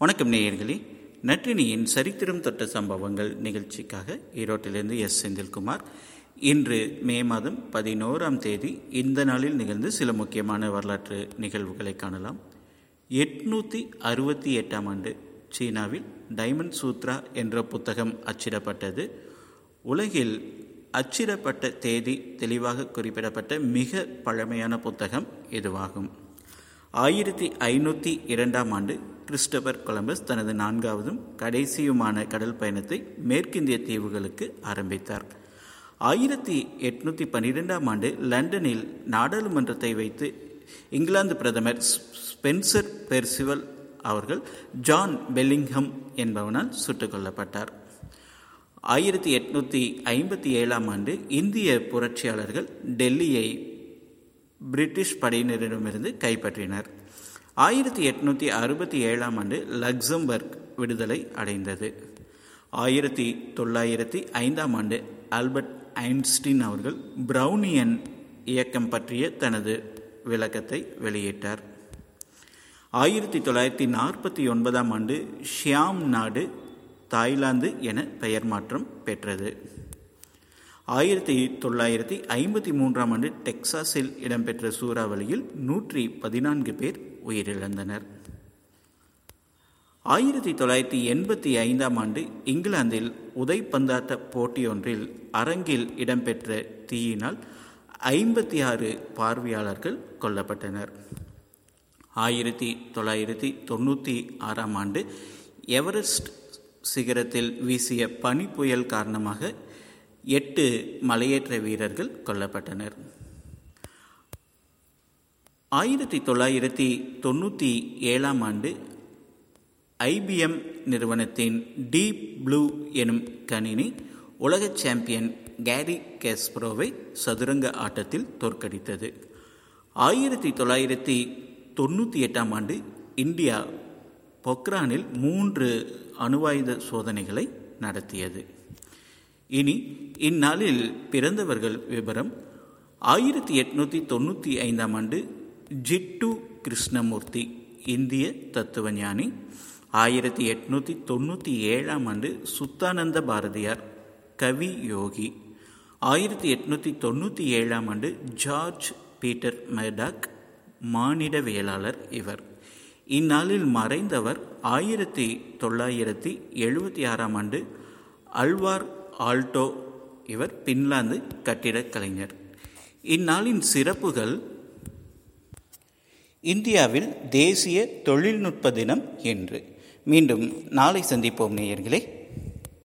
வணக்கம் நேயர்களே. நற்றினியின் சரித்திரம் தொட்ட சம்பவங்கள் நிகழ்ச்சிக்காக ஈரோட்டிலிருந்து எஸ். செந்தில்குமார். இன்று மே மாதம் பதினோராம் தேதி இந்த நாளில் நிகழ்ந்து சில முக்கியமான வரலாற்று நிகழ்வுகளை காணலாம். எட்நூற்றி அறுபத்தி எட்டாம் ஆண்டு சீனாவில் டைமண்ட் சூத்ரா என்ற புத்தகம் அச்சிடப்பட்டது. உலகில் அச்சிடப்பட்ட தேதி தெளிவாக குறிப்பிடப்பட்ட மிக பழமையான புத்தகம் இதுவாகும். ஆயிரத்தி ஐநூற்றி இரண்டாம் ஆண்டு கிறிஸ்டபர் கொலம்பஸ் தனது நான்காவதும் கடைசியுமான கடல் பயணத்தை மேற்கிந்திய தீவுகளுக்கு ஆரம்பித்தார். ஆயிரத்தி எட்நூற்றி பன்னிரெண்டாம் ஆண்டு லண்டனில் நாடாளுமன்றத்தை வைத்து இங்கிலாந்து பிரதமர் ஸ்பென்சர் பெர்சிவல் அவர்கள் ஜான் பெல்லிங்ஹம் என்பவனால் சுட்டுக் கொல்லப்பட்டார். ஆயிரத்தி எட்நூற்றி ஐம்பத்தி ஏழாம் ஆண்டு இந்திய புரட்சியாளர்கள் டெல்லியை பிரிட்டிஷ் படையினரிடமிருந்து கைப்பற்றினர். ஆயிரத்தி எட்நூற்றி அறுபத்தி ஏழாம் ஆண்டு லக்சம்பர்க் விடுதலை அடைந்தது. ஆயிரத்தி தொள்ளாயிரத்தி ஐந்தாம் ஆண்டு ஆல்பர்ட் ஐன்ஸ்டீன் அவர்கள் பிரவுனியன் இயக்கம் பற்றிய தனது விளக்கத்தை வெளியிட்டார். ஆயிரத்தி தொள்ளாயிரத்தி நாற்பத்தி ஒன்பதாம் ஆண்டு ஷியாம் நாடு தாய்லாந்து என பெயர் மாற்றம் பெற்றது. ஆயிரத்தி தொள்ளாயிரத்தி ஐம்பத்தி மூன்றாம் ஆண்டு டெக்சாஸில் இடம்பெற்ற சூறாவளியில் நூற்றி பதினான்கு பேர் உயிரிழந்தனர். ஆயிரத்தி தொள்ளாயிரத்தி எண்பத்தி ஐந்தாம் ஆண்டு இங்கிலாந்தில் உதைப்பந்தாட்ட போட்டியொன்றில் அரங்கில் இடம்பெற்ற தீயினால் ஐம்பத்தி ஆறு பார்வையாளர்கள் கொல்லப்பட்டனர். ஆயிரத்தி தொள்ளாயிரத்தி தொண்ணூற்றி ஆறாம் ஆண்டு எவரெஸ்ட் சிகரத்தில் வீசிய பனி புயல் காரணமாக எட்டு மலையேற்ற வீரர்கள் கொல்லப்பட்டனர். ஆயிரத்தி தொள்ளாயிரத்தி தொண்ணூற்றி ஏழாம் ஆண்டு ஐபிஎம் நிறுவனத்தின் டீப் ப்ளூ எனும் கணினி உலக சாம்பியன் கேரி கேஸ்ப்ரோவை சதுரங்க ஆட்டத்தில் தோற்கடித்தது. ஆயிரத்தி தொள்ளாயிரத்தி தொண்ணூற்றி எட்டாம் ஆண்டு இந்தியா பொக்ரானில் மூன்று அணுவாயுத சோதனைகளை நடத்தியது. இனி இந்நாளில் பிறந்தவர்கள் விவரம். ஆயிரத்தி எட்நூற்றி தொண்ணூற்றி ஐந்தாம் ஆண்டு ஜிட்டு கிருஷ்ணமூர்த்தி இந்திய தத்துவஞானி ஆயிரத்தி எட்நூற்றி தொண்ணூற்றி ஏழாம் ஆண்டு சுத்தானந்த பாரதியார் கவி யோகி. ஆயிரத்தி எட்நூற்றி தொண்ணூற்றி ஏழாம் ஆண்டு ஜார்ஜ் பீட்டர் மெர்டாக் மானிடவியலாளர் இவர். இந்நாளில் மறைந்தவர் ஆயிரத்தி தொள்ளாயிரத்தி எழுபத்தி ஆறாம் ஆண்டு அல்வார் ஆல்டோ இவர் பின்லாந்து கட்டிடக் கலைஞர். இந்நாளின் சிறப்புகள் இந்தியாவில் தேசிய தொழில்நுட்ப தினம் என்று மீண்டும் நாளை சந்திப்போம் நேயர்களே.